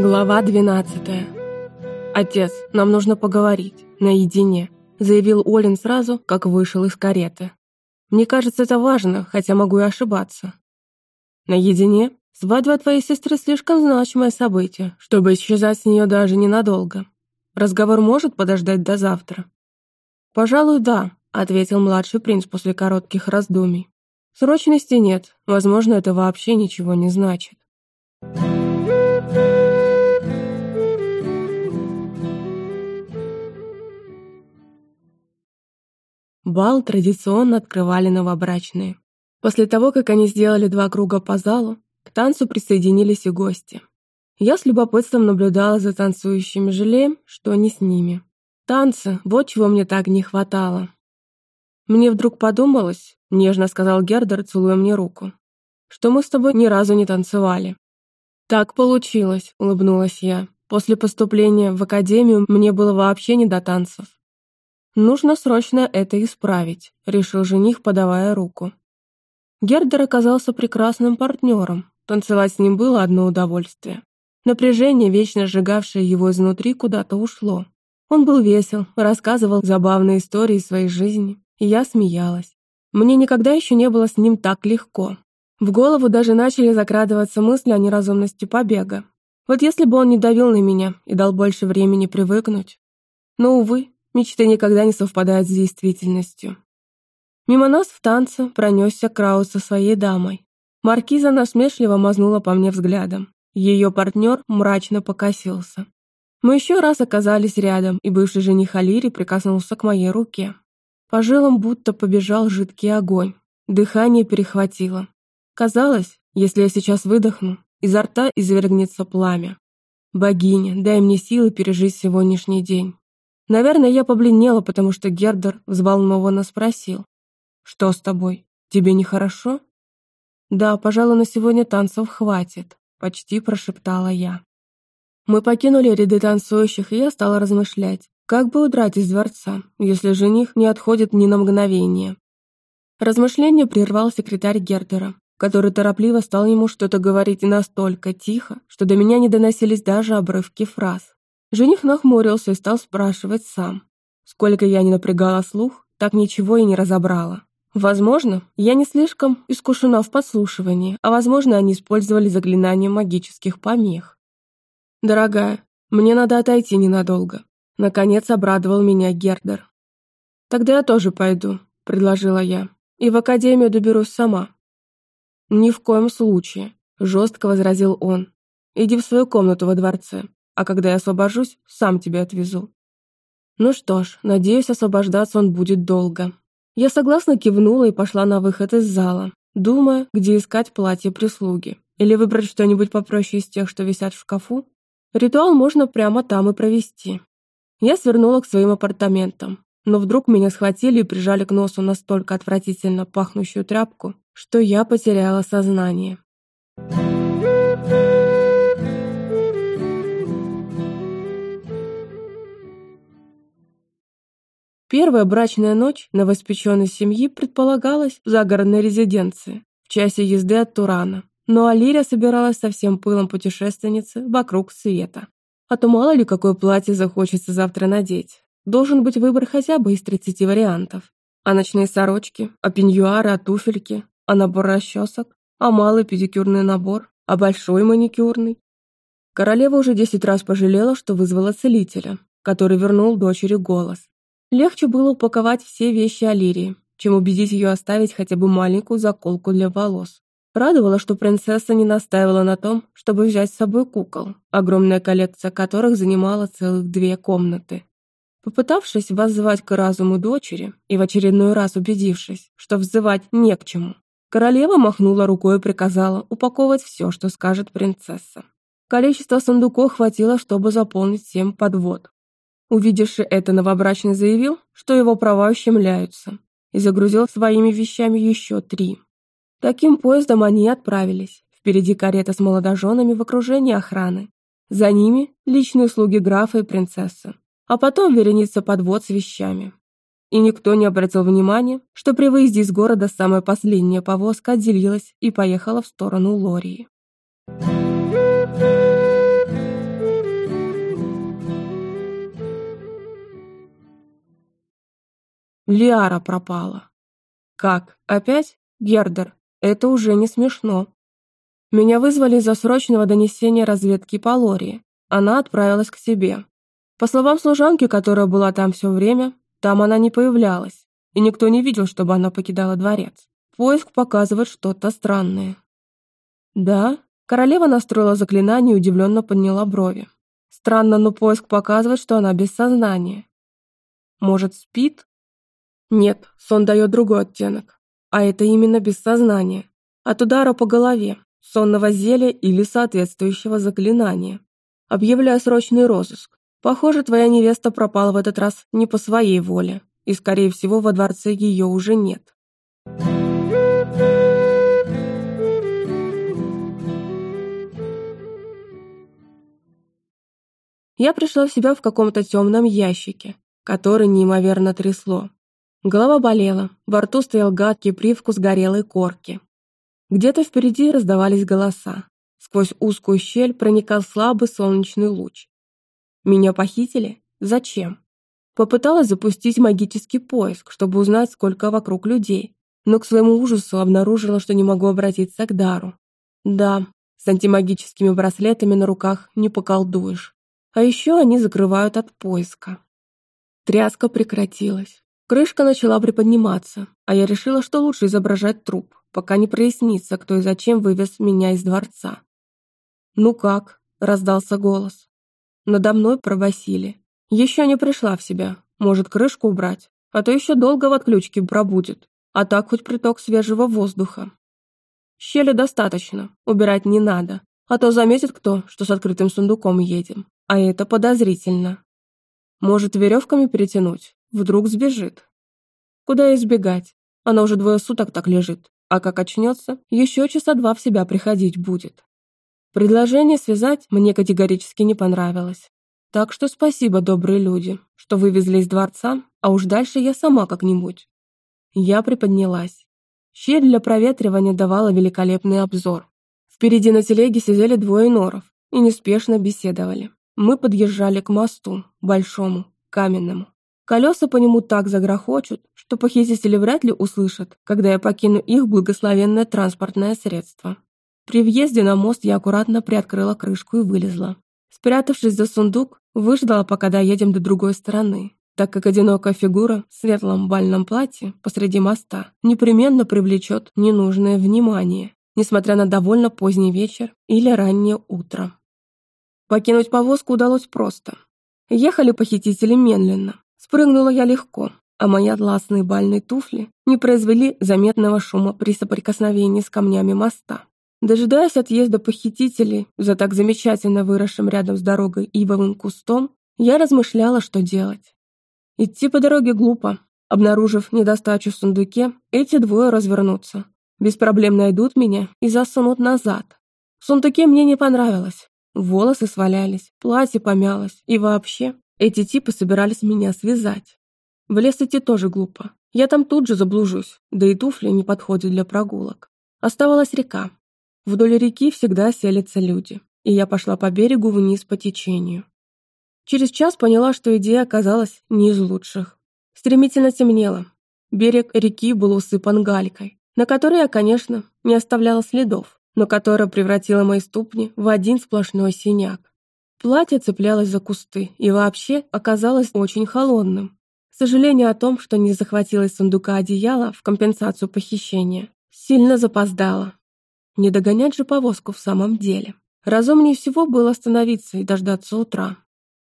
Глава 12. «Отец, нам нужно поговорить, наедине», заявил Олин сразу, как вышел из кареты. «Мне кажется, это важно, хотя могу и ошибаться». «Наедине? Свадьба твоей сестры слишком значимое событие, чтобы исчезать с нее даже ненадолго. Разговор может подождать до завтра?» «Пожалуй, да», — ответил младший принц после коротких раздумий. «Срочности нет, возможно, это вообще ничего не значит». Бал традиционно открывали новобрачные. После того, как они сделали два круга по залу, к танцу присоединились и гости. Я с любопытством наблюдала за танцующими, жалеем, что не с ними. Танцы, вот чего мне так не хватало. Мне вдруг подумалось, нежно сказал Гердер, целуя мне руку, что мы с тобой ни разу не танцевали. Так получилось, улыбнулась я. После поступления в академию мне было вообще не до танцев. Нужно срочно это исправить, решил жених, подавая руку. Гердер оказался прекрасным партнером. Танцевать с ним было одно удовольствие. Напряжение, вечно сжигавшее его изнутри, куда-то ушло. Он был весел, рассказывал забавные истории своей жизни, и я смеялась. Мне никогда еще не было с ним так легко. В голову даже начали закрадываться мысли о неразумности побега. Вот если бы он не давил на меня и дал больше времени привыкнуть. Но, увы, Мечты никогда не совпадают с действительностью. Мимо нас в танце пронесся Краус со своей дамой. Маркиза насмешливо мазнула по мне взглядом. Ее партнер мрачно покосился. Мы еще раз оказались рядом, и бывший жених Алири прикоснулся к моей руке. По жилам будто побежал жидкий огонь. Дыхание перехватило. Казалось, если я сейчас выдохну, изо рта извергнется пламя. Богиня, дай мне силы пережить сегодняшний день. Наверное, я побледнела, потому что Гердер взволнованно спросил. «Что с тобой? Тебе нехорошо?» «Да, пожалуй, на сегодня танцев хватит», — почти прошептала я. Мы покинули ряды танцующих, и я стала размышлять, как бы удрать из дворца, если жених не отходит ни на мгновение. Размышление прервал секретарь Гердера, который торопливо стал ему что-то говорить настолько тихо, что до меня не доносились даже обрывки фраз. Жених нахмурился и стал спрашивать сам. Сколько я не напрягала слух, так ничего и не разобрала. Возможно, я не слишком искушена в подслушивании, а возможно, они использовали заклинание магических помех. «Дорогая, мне надо отойти ненадолго», — наконец обрадовал меня Гердер. «Тогда я тоже пойду», — предложила я, — «и в академию доберусь сама». «Ни в коем случае», — жестко возразил он. «Иди в свою комнату во дворце а когда я освобожусь, сам тебя отвезу». Ну что ж, надеюсь, освобождаться он будет долго. Я согласно кивнула и пошла на выход из зала, думая, где искать платье прислуги. Или выбрать что-нибудь попроще из тех, что висят в шкафу. Ритуал можно прямо там и провести. Я свернула к своим апартаментам, но вдруг меня схватили и прижали к носу настолько отвратительно пахнущую тряпку, что я потеряла сознание. Первая брачная ночь новоспеченной семьи предполагалась в загородной резиденции, в часе езды от Турана. Но Алирия собиралась со всем пылом путешественницы вокруг света. А то мало ли какое платье захочется завтра надеть. Должен быть выбор хотя бы из 30 вариантов. А ночные сорочки, а пеньюары, а туфельки, а набор расчесок, а малый педикюрный набор, а большой маникюрный. Королева уже десять раз пожалела, что вызвала целителя, который вернул дочери голос. Легче было упаковать все вещи Алирии, чем убедить ее оставить хотя бы маленькую заколку для волос. Радовало, что принцесса не настаивала на том, чтобы взять с собой кукол, огромная коллекция которых занимала целых две комнаты. Попытавшись воззвать к разуму дочери и в очередной раз убедившись, что взывать не к чему, королева махнула рукой и приказала упаковывать все, что скажет принцесса. Количество сундуков хватило, чтобы заполнить семь подвод, Увидевший это, новобрачный заявил, что его права ущемляются, и загрузил своими вещами еще три. Таким поездом они отправились. Впереди карета с молодоженами в окружении охраны. За ними личные слуги графа и принцессы. А потом вереница подвод с вещами. И никто не обратил внимания, что при выезде из города самая последняя повозка отделилась и поехала в сторону Лории. Thank. Лиара пропала. Как? Опять? Гердер, это уже не смешно. Меня вызвали из-за срочного донесения разведки по Лории. Она отправилась к себе. По словам служанки, которая была там все время, там она не появлялась, и никто не видел, чтобы она покидала дворец. Поиск показывает что-то странное. Да, королева настроила заклинание и удивленно подняла брови. Странно, но поиск показывает, что она без сознания. Может, спит? Нет, сон дает другой оттенок. А это именно без сознания. От удара по голове, сонного зелья или соответствующего заклинания. Объявляю срочный розыск. Похоже, твоя невеста пропала в этот раз не по своей воле, и, скорее всего, во дворце ее уже нет. Я пришла в себя в каком-то темном ящике, который неимоверно трясло. Голова болела, во рту стоял гадкий привкус горелой корки. Где-то впереди раздавались голоса. Сквозь узкую щель проникал слабый солнечный луч. Меня похитили? Зачем? Попыталась запустить магический поиск, чтобы узнать, сколько вокруг людей, но к своему ужасу обнаружила, что не могу обратиться к дару. Да, с антимагическими браслетами на руках не поколдуешь. А еще они закрывают от поиска. Тряска прекратилась. Крышка начала приподниматься, а я решила, что лучше изображать труп, пока не прояснится, кто и зачем вывез меня из дворца. «Ну как?» – раздался голос. Надо мной пробасили. Еще не пришла в себя. Может, крышку убрать? А то еще долго в отключке пробудет. А так хоть приток свежего воздуха. Щели достаточно, убирать не надо. А то заметит кто, что с открытым сундуком едем. А это подозрительно. Может, веревками перетянуть? Вдруг сбежит. Куда избегать? Она уже двое суток так лежит. А как очнется, еще часа два в себя приходить будет. Предложение связать мне категорически не понравилось. Так что спасибо, добрые люди, что вывезли из дворца, а уж дальше я сама как-нибудь. Я приподнялась. Щель для проветривания давала великолепный обзор. Впереди на телеге сидели двое норов и неспешно беседовали. Мы подъезжали к мосту, большому, каменному. Колеса по нему так загрохочут, что похитители вряд ли услышат, когда я покину их благословенное транспортное средство. При въезде на мост я аккуратно приоткрыла крышку и вылезла. Спрятавшись за сундук, выждала, пока доедем до другой стороны, так как одинокая фигура в светлом бальном платье посреди моста непременно привлечет ненужное внимание, несмотря на довольно поздний вечер или раннее утро. Покинуть повозку удалось просто. Ехали похитители медленно. Спрыгнула я легко, а мои атласные бальные туфли не произвели заметного шума при соприкосновении с камнями моста. Дожидаясь отъезда похитителей за так замечательно выросшим рядом с дорогой ивовым кустом, я размышляла, что делать. Идти по дороге глупо. Обнаружив недостачу в сундуке, эти двое развернутся. Без проблем найдут меня и засунут назад. В сундуке мне не понравилось. Волосы свалялись, платье помялось, и вообще, эти типы собирались меня связать. В лес идти тоже глупо. Я там тут же заблужусь, да и туфли не подходят для прогулок. Оставалась река, Вдоль реки всегда селятся люди, и я пошла по берегу вниз по течению. Через час поняла, что идея оказалась не из лучших. Стремительно темнело. Берег реки был усыпан галькой, на которой я, конечно, не оставляла следов, но которая превратила мои ступни в один сплошной синяк. Платье цеплялось за кусты и вообще оказалось очень холодным. Сожаление о том, что не захватила из сундука одеяло в компенсацию похищения, сильно запоздала. Не догонять же повозку в самом деле. Разумнее всего было остановиться и дождаться утра.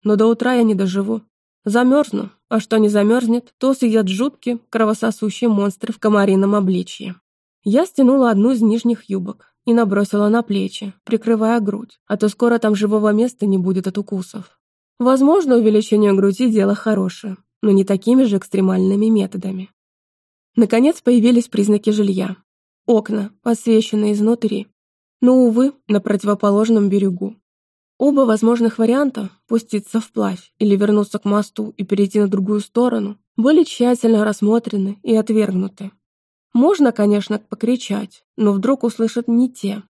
Но до утра я не доживу. Замерзну, а что не замерзнет, то съедят жуткие, кровососущие монстры в комарином обличье. Я стянула одну из нижних юбок и набросила на плечи, прикрывая грудь, а то скоро там живого места не будет от укусов. Возможно, увеличение груди – дело хорошее, но не такими же экстремальными методами. Наконец появились признаки жилья. Окна, освещенные изнутри. Но, увы, на противоположном берегу. Оба возможных варианта – пуститься вплавь или вернуться к мосту и перейти на другую сторону – были тщательно рассмотрены и отвергнуты. Можно, конечно, покричать, но вдруг услышат не те.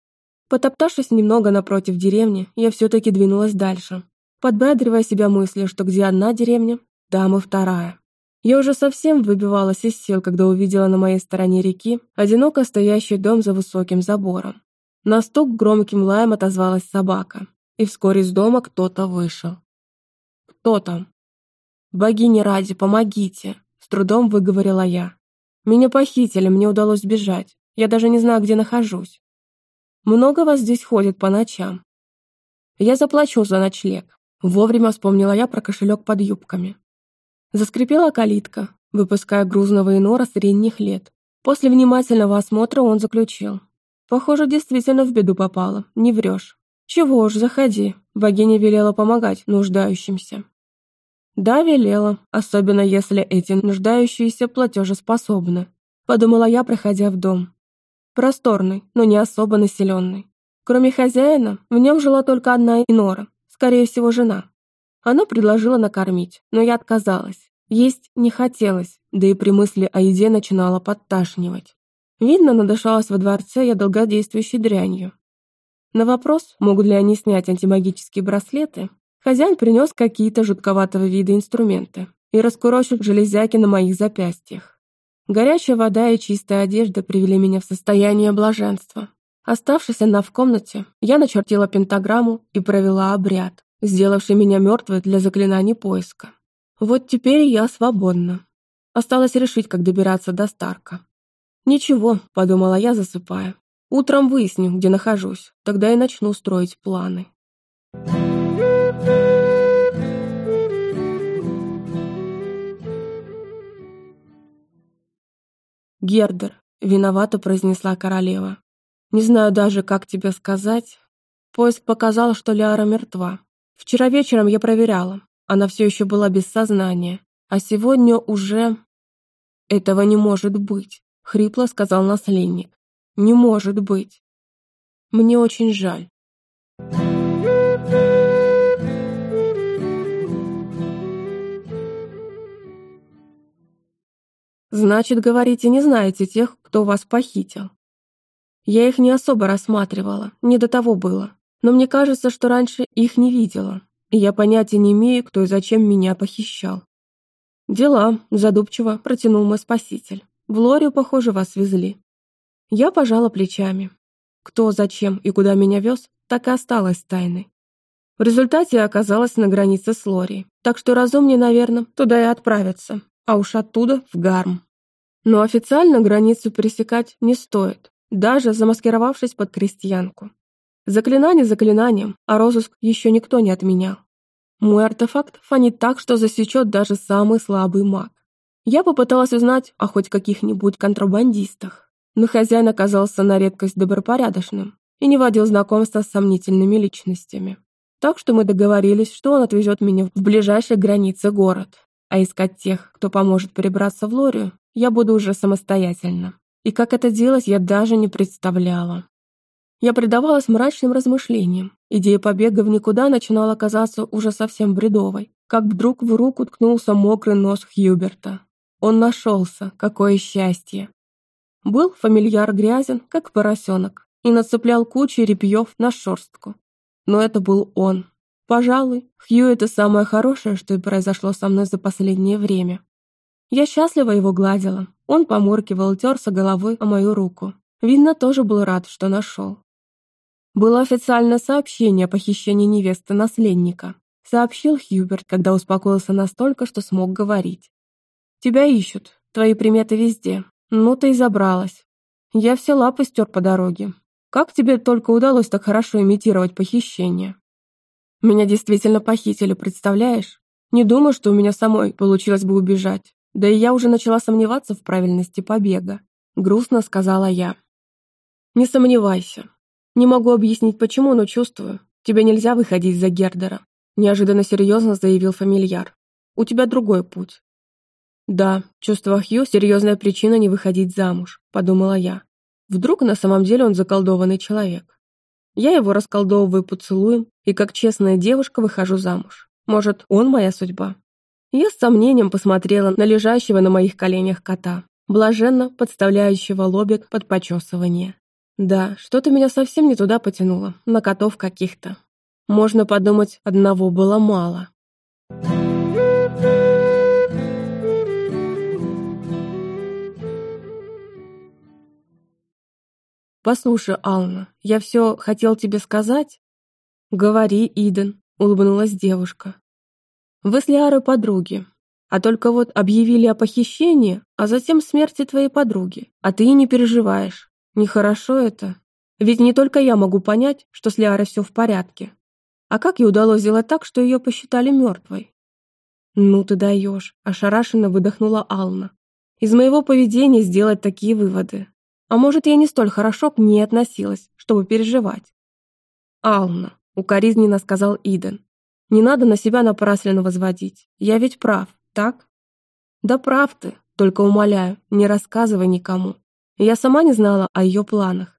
Потоптавшись немного напротив деревни, я все-таки двинулась дальше, подбадривая себя мыслью, что где одна деревня, там и вторая. Я уже совсем выбивалась из сил, когда увидела на моей стороне реки одиноко стоящий дом за высоким забором. На стук громким лаем отозвалась собака, и вскоре из дома кто-то вышел. «Кто там?» «Богини ради, помогите!» — с трудом выговорила я. «Меня похитили, мне удалось сбежать. Я даже не знаю, где нахожусь. Много вас здесь ходит по ночам. Я заплачу за ночлег. Вовремя вспомнила я про кошелек под юбками. Заскрипела калитка, выпуская грузного инора средних лет. После внимательного осмотра он заключил. Похоже, действительно в беду попала, не врешь. Чего уж, заходи. Богиня велела помогать нуждающимся. Да, велела, особенно если эти нуждающиеся платежеспособны. Подумала я, проходя в дом. Просторный, но не особо населенный. Кроме хозяина, в нем жила только одна инора, скорее всего, жена. Она предложила накормить, но я отказалась. Есть не хотелось, да и при мысли о еде начинала подташнивать. Видно, надышалась во дворце я долгодействующей дрянью. На вопрос, могут ли они снять антимагические браслеты, хозяин принес какие-то жутковатого вида инструменты и раскурочил железяки на моих запястьях. Горячая вода и чистая одежда привели меня в состояние блаженства. Оставшись одна в комнате, я начертила пентаграмму и провела обряд, сделавший меня мертвой для заклинаний поиска. Вот теперь я свободна. Осталось решить, как добираться до Старка. «Ничего», — подумала я, засыпая. «Утром выясню, где нахожусь, тогда и начну строить планы». «Гердер», — виновато произнесла королева. «Не знаю даже, как тебе сказать. Поиск показал, что Ляра мертва. Вчера вечером я проверяла. Она все еще была без сознания. А сегодня уже...» «Этого не может быть», — хрипло сказал наследник. «Не может быть. Мне очень жаль». Значит, говорите, не знаете тех, кто вас похитил. Я их не особо рассматривала, не до того было. Но мне кажется, что раньше их не видела, и я понятия не имею, кто и зачем меня похищал. Дела, задумчиво протянул мой спаситель. В Лорию, похоже, вас везли. Я пожала плечами. Кто, зачем и куда меня вез, так и осталось тайной. В результате я оказалась на границе с Лорией, так что разумнее, наверное, туда и отправиться а уж оттуда в Гарм. Но официально границу пересекать не стоит, даже замаскировавшись под крестьянку. Заклинание заклинанием, а розыск еще никто не отменял. Мой артефакт фонит так, что засечет даже самый слабый маг. Я попыталась узнать о хоть каких-нибудь контрабандистах, но хозяин оказался на редкость добропорядочным и не водил знакомства с сомнительными личностями. Так что мы договорились, что он отвезет меня в ближайшей границе город, а искать тех, кто поможет перебраться в Лорию, я буду уже самостоятельно. И как это делать, я даже не представляла. Я предавалась мрачным размышлениям. Идея побега в никуда начинала казаться уже совсем бредовой, как вдруг в руку ткнулся мокрый нос Хьюберта. Он нашелся, какое счастье. Был фамильяр грязен, как поросенок, и нацеплял кучу репьев на шерстку. Но это был он, Пожалуй, Хью — это самое хорошее, что и произошло со мной за последнее время. Я счастливо его гладила. Он поморкивал, терся головой о мою руку. Видно, тоже был рад, что нашел. Было официальное сообщение о похищении невесты наследника. Сообщил Хьюберт, когда успокоился настолько, что смог говорить. «Тебя ищут. Твои приметы везде. Ну ты и забралась. Я все лапы стер по дороге. Как тебе только удалось так хорошо имитировать похищение?» Меня действительно похитили, представляешь? Не думаю, что у меня самой получилось бы убежать. Да и я уже начала сомневаться в правильности побега. Грустно сказала я. Не сомневайся. Не могу объяснить почему, но чувствую. Тебе нельзя выходить за Гердера. Неожиданно серьезно заявил фамильяр. У тебя другой путь. Да, чувство Хью – серьезная причина не выходить замуж, подумала я. Вдруг на самом деле он заколдованный человек. Я его расколдовываю поцелуем и как честная девушка выхожу замуж. Может, он моя судьба? Я с сомнением посмотрела на лежащего на моих коленях кота, блаженно подставляющего лобик под почесывание. Да, что-то меня совсем не туда потянуло, на котов каких-то. Можно подумать, одного было мало. «Послушай, Ална, я все хотел тебе сказать?» «Говори, Иден», — улыбнулась девушка. «Вы с Лиарой подруги, а только вот объявили о похищении, а затем смерти твоей подруги, а ты и не переживаешь. Нехорошо это. Ведь не только я могу понять, что с Лиарой все в порядке. А как ей удалось сделать так, что ее посчитали мертвой?» «Ну ты даешь», — ошарашенно выдохнула Ална. «Из моего поведения сделать такие выводы. А может, я не столь хорошо к ней относилась, чтобы переживать. «Ална», — укоризненно сказал Иден, — «не надо на себя напрасленно возводить. Я ведь прав, так?» «Да прав ты, только умоляю, не рассказывай никому. Я сама не знала о ее планах.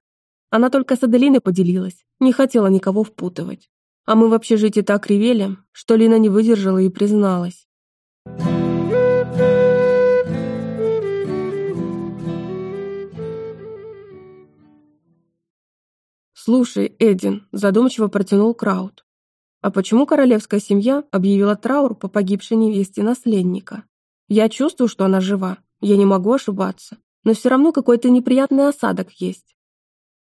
Она только с Аделиной поделилась, не хотела никого впутывать. А мы в общежитии так ревели, что Лина не выдержала и призналась. «Слушай, Эдин», — задумчиво протянул Краут. «А почему королевская семья объявила траур по погибшей невесте наследника? Я чувствую, что она жива, я не могу ошибаться, но все равно какой-то неприятный осадок есть».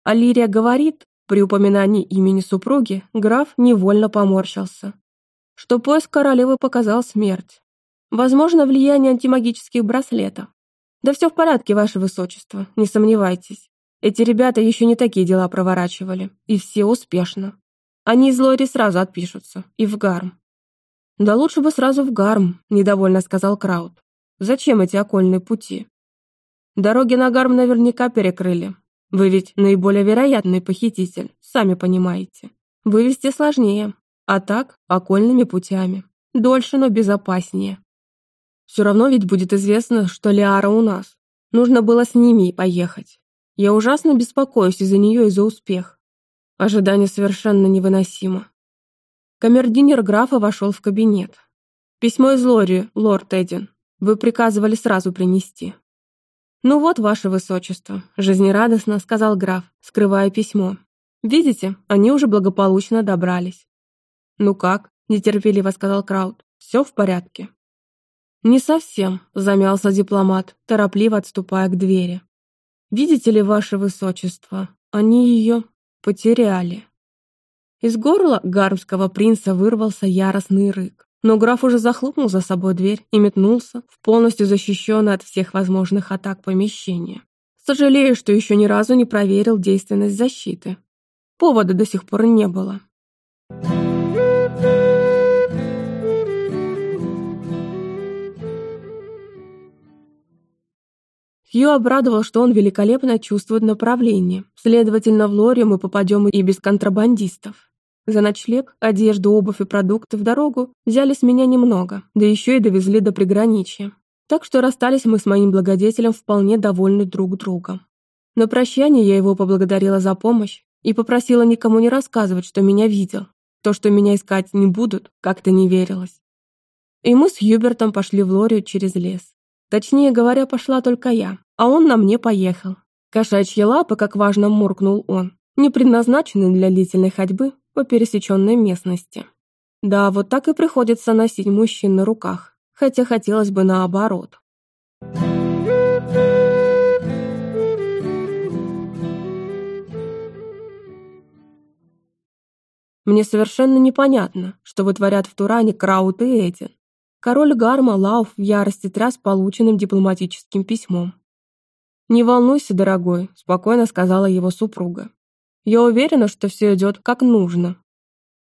Алирия говорит, при упоминании имени супруги, граф невольно поморщился, что поиск королевы показал смерть. Возможно, влияние антимагических браслетов. Да все в порядке, ваше высочество, не сомневайтесь. Эти ребята еще не такие дела проворачивали, и все успешно. Они из Лори сразу отпишутся, и в гарм. «Да лучше бы сразу в гарм», — недовольно сказал Краут. «Зачем эти окольные пути?» «Дороги на гарм наверняка перекрыли. Вы ведь наиболее вероятный похититель, сами понимаете. Вывести сложнее, а так окольными путями. Дольше, но безопаснее. Все равно ведь будет известно, что Лиара у нас. Нужно было с ними и поехать. Я ужасно беспокоюсь из-за нее и за успех. Ожидание совершенно невыносимо. Камердинер графа вошел в кабинет. «Письмо из Лори, лорд Эдин. Вы приказывали сразу принести». «Ну вот, ваше высочество», — жизнерадостно сказал граф, скрывая письмо. «Видите, они уже благополучно добрались». «Ну как?» — нетерпеливо сказал Краут. «Все в порядке». «Не совсем», — замялся дипломат, торопливо отступая к двери. Видите ли, ваше высочество, они ее потеряли. Из горла гармского принца вырвался яростный рык, но граф уже захлопнул за собой дверь и метнулся в полностью защищенное от всех возможных атак помещение. Сожалею, что еще ни разу не проверил действенность защиты. Повода до сих пор не было. Хью обрадовал, что он великолепно чувствует направление. Следовательно, в Лоре мы попадем и без контрабандистов. За ночлег, одежду, обувь и продукты в дорогу взяли с меня немного, да еще и довезли до приграничья. Так что расстались мы с моим благодетелем вполне довольны друг другом. На прощание я его поблагодарила за помощь и попросила никому не рассказывать, что меня видел. То, что меня искать не будут, как-то не верилось. И мы с Юбертом пошли в Лорию через лес. Точнее говоря, пошла только я, а он на мне поехал. Кошачьи лапы, как важно муркнул он, не предназначены для длительной ходьбы по пересеченной местности. Да, вот так и приходится носить мужчин на руках, хотя хотелось бы наоборот. Мне совершенно непонятно, что вытворят в Туране Краут и Эдин. Король Гарма Лауф в ярости тряс полученным дипломатическим письмом. «Не волнуйся, дорогой», — спокойно сказала его супруга. «Я уверена, что все идет как нужно».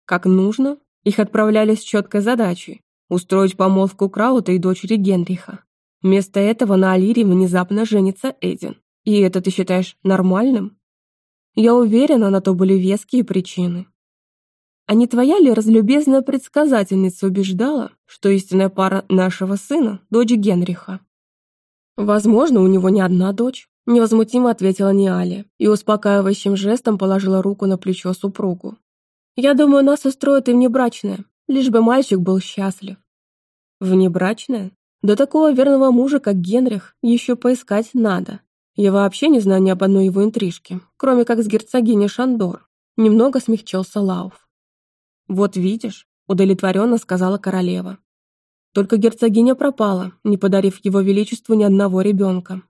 «Как нужно?» Их отправляли с четкой задачей — устроить помолвку Краута и дочери Генриха. Вместо этого на Алире внезапно женится Эдин. И это ты считаешь нормальным? Я уверена, на то были веские причины. А не твоя ли разлюбезная предсказательница убеждала, что истинная пара нашего сына — дочь Генриха? «Возможно, у него не одна дочь», — невозмутимо ответила Ниали и успокаивающим жестом положила руку на плечо супругу. «Я думаю, нас устроит и внебрачное, лишь бы мальчик был счастлив». «Внебрачное? Да такого верного мужа, как Генрих, еще поискать надо. Я вообще не знаю ни об одной его интрижке, кроме как с герцогиней Шандор». Немного смягчился Лауф. «Вот видишь», — удовлетворенно сказала королева. Только герцогиня пропала, не подарив его величеству ни одного ребенка.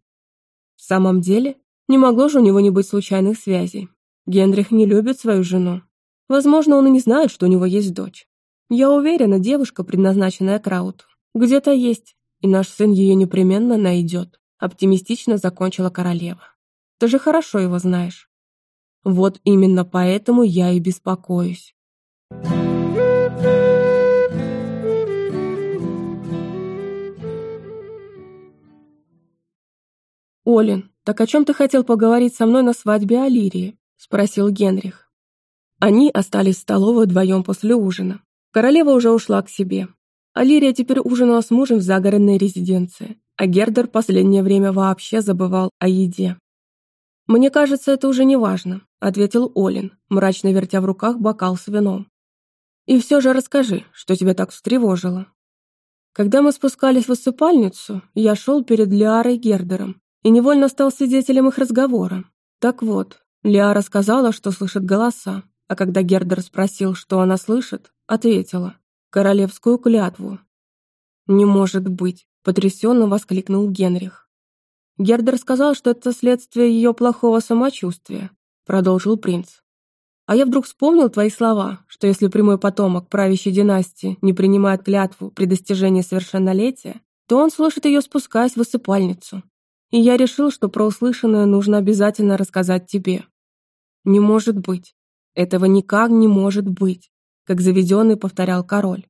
В самом деле, Не могло же у него не быть случайных связей. Генрих не любит свою жену. Возможно, он и не знает, что у него есть дочь. Я уверена, девушка, предназначенная Крауту, где-то есть, и наш сын ее непременно найдет», оптимистично закончила королева. «Ты же хорошо его знаешь». «Вот именно поэтому я и беспокоюсь». «Олин, так о чем ты хотел поговорить со мной на свадьбе Алирии?» – спросил Генрих. Они остались в столовой вдвоем после ужина. Королева уже ушла к себе. Алирия теперь ужинала с мужем в загородной резиденции, а Гердер последнее время вообще забывал о еде. «Мне кажется, это уже не важно», — ответил Олин, мрачно вертя в руках бокал с вином. «И все же расскажи, что тебя так встревожило». Когда мы спускались в усыпальницу, я шел перед Лиарой Гердером и невольно стал свидетелем их разговора. Так вот, Лиара сказала, что слышит голоса, а когда Гердер спросил, что она слышит, ответила «Королевскую клятву». «Не может быть», — потрясенно воскликнул Генрих. Гердер сказал, что это следствие ее плохого самочувствия, продолжил принц. А я вдруг вспомнил твои слова, что если прямой потомок правящей династии не принимает клятву при достижении совершеннолетия, то он слышит ее спускаясь в высыпальницу. И я решил, что про услышанное нужно обязательно рассказать тебе. Не может быть. Этого никак не может быть, как заведенный повторял король.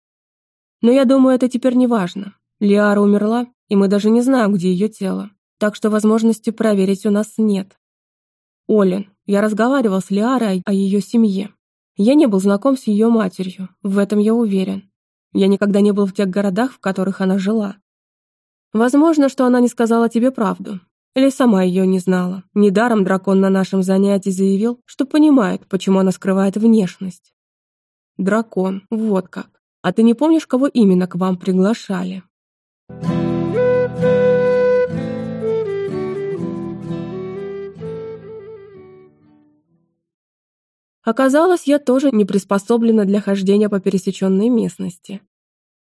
Но я думаю, это теперь не важно. Лиара умерла, и мы даже не знаем, где ее тело, так что возможности проверить у нас нет. Олин, я разговаривал с Лиарой о ее семье. Я не был знаком с ее матерью, в этом я уверен. Я никогда не был в тех городах, в которых она жила. Возможно, что она не сказала тебе правду, или сама ее не знала. Недаром дракон на нашем занятии заявил, что понимает, почему она скрывает внешность. Дракон, вот как. А ты не помнишь, кого именно к вам приглашали? Оказалось, я тоже не приспособлена для хождения по пересеченной местности.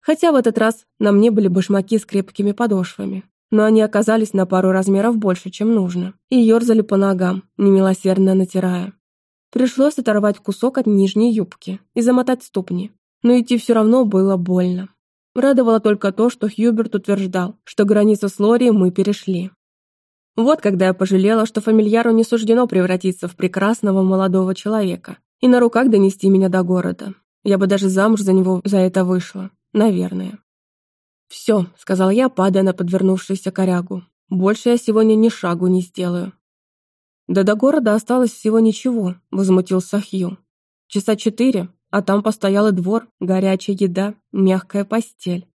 Хотя в этот раз на мне были башмаки с крепкими подошвами, но они оказались на пару размеров больше, чем нужно, и ерзали по ногам, немилосердно натирая. Пришлось оторвать кусок от нижней юбки и замотать ступни, но идти все равно было больно. Радовало только то, что Хьюберт утверждал, что границу с Лори мы перешли. Вот когда я пожалела, что фамильяру не суждено превратиться в прекрасного молодого человека и на руках донести меня до города. Я бы даже замуж за него за это вышла. Наверное. «Все», — сказал я, падая на подвернувшуюся корягу. «Больше я сегодня ни шагу не сделаю». «Да до города осталось всего ничего», — возмутился Хью. «Часа четыре, а там постоялый двор, горячая еда, мягкая постель».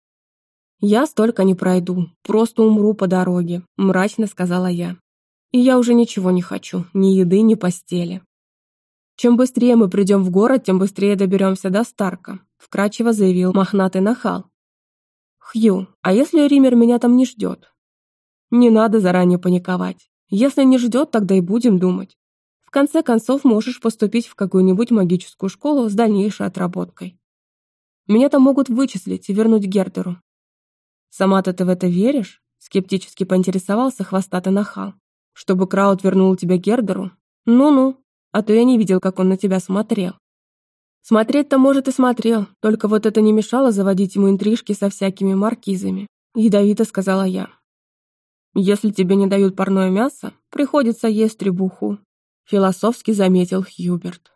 «Я столько не пройду, просто умру по дороге», — мрачно сказала я. «И я уже ничего не хочу, ни еды, ни постели». «Чем быстрее мы придем в город, тем быстрее доберемся до Старка», — вкрадчиво заявил мохнатый нахал. «Хью, а если Ример меня там не ждет?» «Не надо заранее паниковать. Если не ждет, тогда и будем думать. В конце концов, можешь поступить в какую-нибудь магическую школу с дальнейшей отработкой. Меня там могут вычислить и вернуть Гердеру». «Сама-то ты в это веришь?» Скептически поинтересовался хвостатый нахал. «Чтобы Краут вернул тебя Гердеру? Ну-ну, а то я не видел, как он на тебя смотрел». Смотреть-то, может, и смотрел, только вот это не мешало заводить ему интрижки со всякими маркизами. Ядовито сказала я. Если тебе не дают парное мясо, приходится есть требуху. Философски заметил Хьюберт.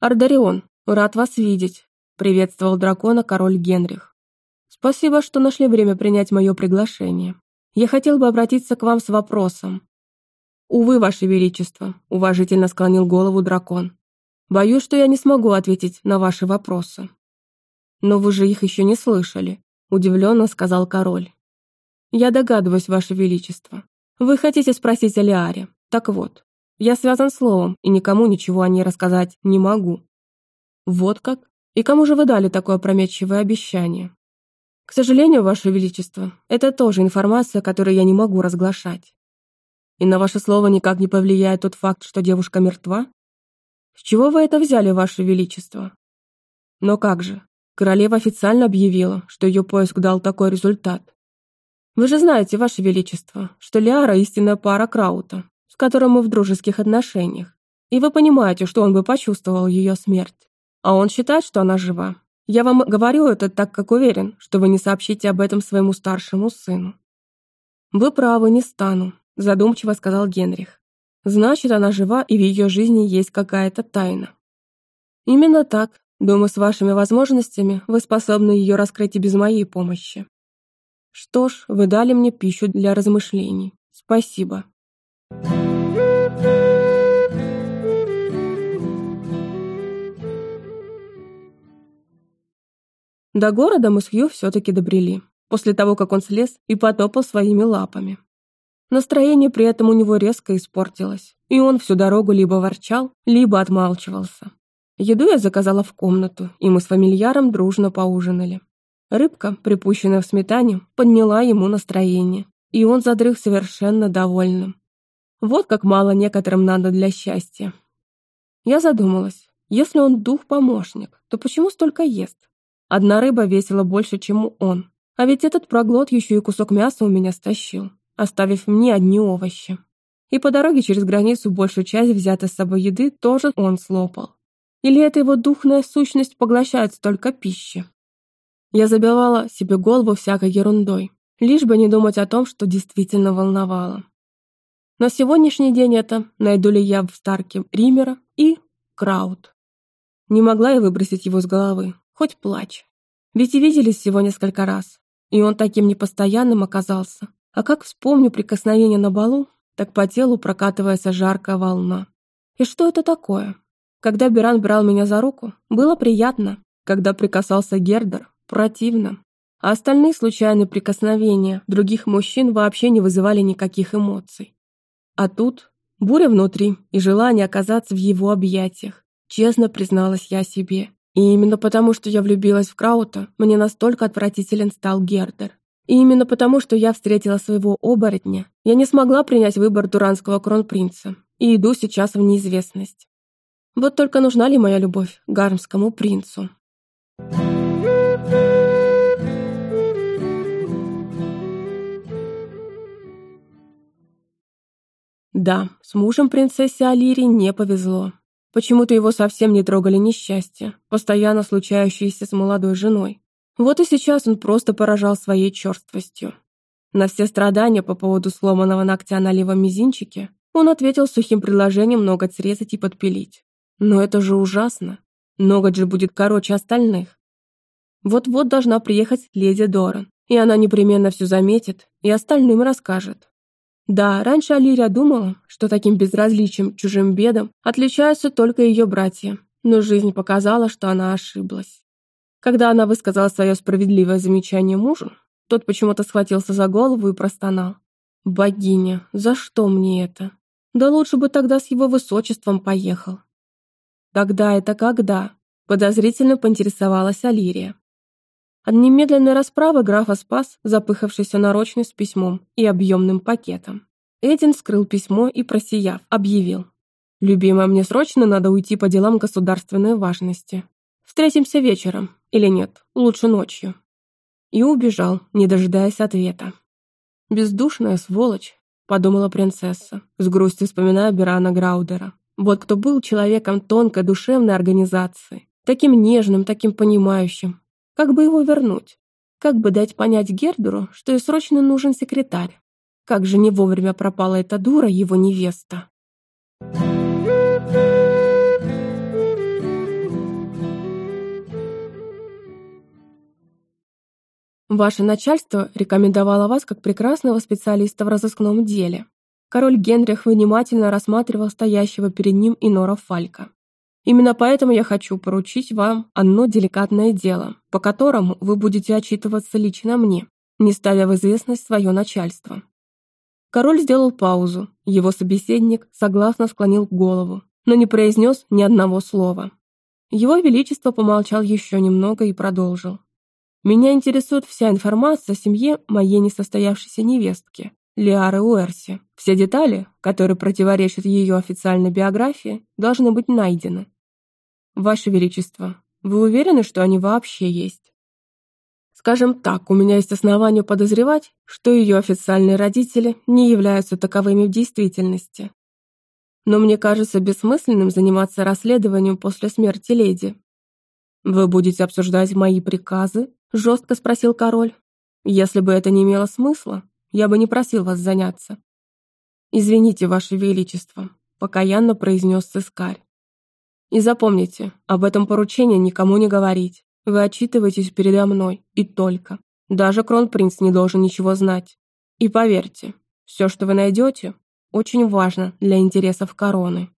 «Ардарион, рад вас видеть», — приветствовал дракона король Генрих. «Спасибо, что нашли время принять мое приглашение. Я хотел бы обратиться к вам с вопросом». «Увы, Ваше Величество», — уважительно склонил голову дракон. «Боюсь, что я не смогу ответить на ваши вопросы». «Но вы же их еще не слышали», — удивленно сказал король. «Я догадываюсь, Ваше Величество. Вы хотите спросить о Лиаре. Так вот, я связан словом и никому ничего о ней рассказать не могу». «Вот как? И кому же вы дали такое опрометчивое обещание?» К сожалению, Ваше Величество, это тоже информация, которую я не могу разглашать. И на ваше слово никак не повлияет тот факт, что девушка мертва? С чего вы это взяли, Ваше Величество? Но как же? Королева официально объявила, что ее поиск дал такой результат. Вы же знаете, Ваше Величество, что Лиара – истинная пара Краута, которым мы в дружеских отношениях. И вы понимаете, что он бы почувствовал ее смерть. А он считает, что она жива. Я вам говорю это так, как уверен, что вы не сообщите об этом своему старшему сыну. Вы правы, не стану, задумчиво сказал Генрих. Значит, она жива, и в ее жизни есть какая-то тайна. Именно так. Думаю, с вашими возможностями вы способны ее раскрыть и без моей помощи. Что ж, вы дали мне пищу для размышлений. Спасибо. До города мы с Хью все-таки добрели, после того, как он слез и потопал своими лапами. Настроение при этом у него резко испортилось, и он всю дорогу либо ворчал, либо отмалчивался. Еду я заказала в комнату, и мы с фамильяром дружно поужинали. Рыбка, припущенная в сметане, подняла ему настроение, и он задрых совершенно довольным. Вот как мало некоторым надо для счастья. Я задумалась, если он дух-помощник, то почему столько ест? Одна рыба весила больше, чем он. А ведь этот проглот еще и кусок мяса у меня стащил, оставив мне одни овощи. И по дороге через границу большую часть взятой с собой еды тоже он слопал. Или эта его духная сущность поглощает столько пищи? Я забивала себе голову всякой ерундой, лишь бы не думать о том, что действительно волновало. На сегодняшний день это найду ли я в Старке Римера и Краут. Не могла я выбросить его с головы, Хоть плачь. Ведь и виделись всего несколько раз. И он таким непостоянным оказался. А как вспомню прикосновение на балу, так по телу прокатывается жаркая волна. И что это такое? Когда Биран брал меня за руку, было приятно. Когда прикасался Гердер, противно. А остальные случайные прикосновения других мужчин вообще не вызывали никаких эмоций. А тут буря внутри и желание оказаться в его объятиях. Честно призналась я себе. И именно потому, что я влюбилась в Краута, мне настолько отвратителен стал Гердер. И именно потому, что я встретила своего оборотня, я не смогла принять выбор дуранского кронпринца и иду сейчас в неизвестность. Вот только нужна ли моя любовь гармскому принцу? Да, с мужем принцессе Алири не повезло. Почему-то его совсем не трогали несчастья, постоянно случающиеся с молодой женой. Вот и сейчас он просто поражал своей черствостью. На все страдания по поводу сломанного ногтя на левом мизинчике он ответил сухим предложением ноготь срезать и подпилить. Но это же ужасно. Ноготь же будет короче остальных. Вот-вот должна приехать леди Доран, и она непременно все заметит и остальным расскажет. Да, раньше Алирия думала, что таким безразличием чужим бедам отличаются только ее братья, но жизнь показала, что она ошиблась. Когда она высказала свое справедливое замечание мужу, тот почему-то схватился за голову и простонал. «Богиня, за что мне это? Да лучше бы тогда с его высочеством поехал». «Тогда это когда?» – подозрительно поинтересовалась Алирия. От немедленной расправы графа спас запыхавшийся нарочный с письмом и объемным пакетом. Эдин вскрыл письмо и, просияв, объявил. «Любимая, мне срочно надо уйти по делам государственной важности. Встретимся вечером. Или нет, лучше ночью». И убежал, не дожидаясь ответа. «Бездушная сволочь», — подумала принцесса, с грустью вспоминая Берана Граудера. Вот кто был человеком тонкой душевной организации, таким нежным, таким понимающим, как бы его вернуть? Как бы дать понять Гердеру, что ей срочно нужен секретарь? Как же не вовремя пропала эта дура, его невеста? Ваше начальство рекомендовало вас как прекрасного специалиста в разыскном деле. Король Генрих внимательно рассматривал стоящего перед ним Инора Фалька. Именно поэтому я хочу поручить вам одно деликатное дело, по которому вы будете отчитываться лично мне, не ставя в известность свое начальство». Король сделал паузу, его собеседник согласно склонил голову, но не произнес ни одного слова. Его Величество помолчал еще немного и продолжил. «Меня интересует вся информация о семье моей несостоявшейся невестки, Лиары Уэрси. Все детали, которые противоречат ее официальной биографии, должны быть найдены. «Ваше Величество, Вы уверены, что они вообще есть? Скажем так, у меня есть основания подозревать, что ее официальные родители не являются таковыми в действительности. Но мне кажется бессмысленным заниматься расследованием после смерти леди. «Вы будете обсуждать мои приказы?» – жестко спросил король. «Если бы это не имело смысла, я бы не просил вас заняться». «Извините, ваше величество», – покаянно произнес сыскарь. «И запомните, об этом поручении никому не говорить. Вы отчитываетесь передо мной, и только. Даже кронпринц не должен ничего знать. И поверьте, все, что вы найдете, очень важно для интересов короны.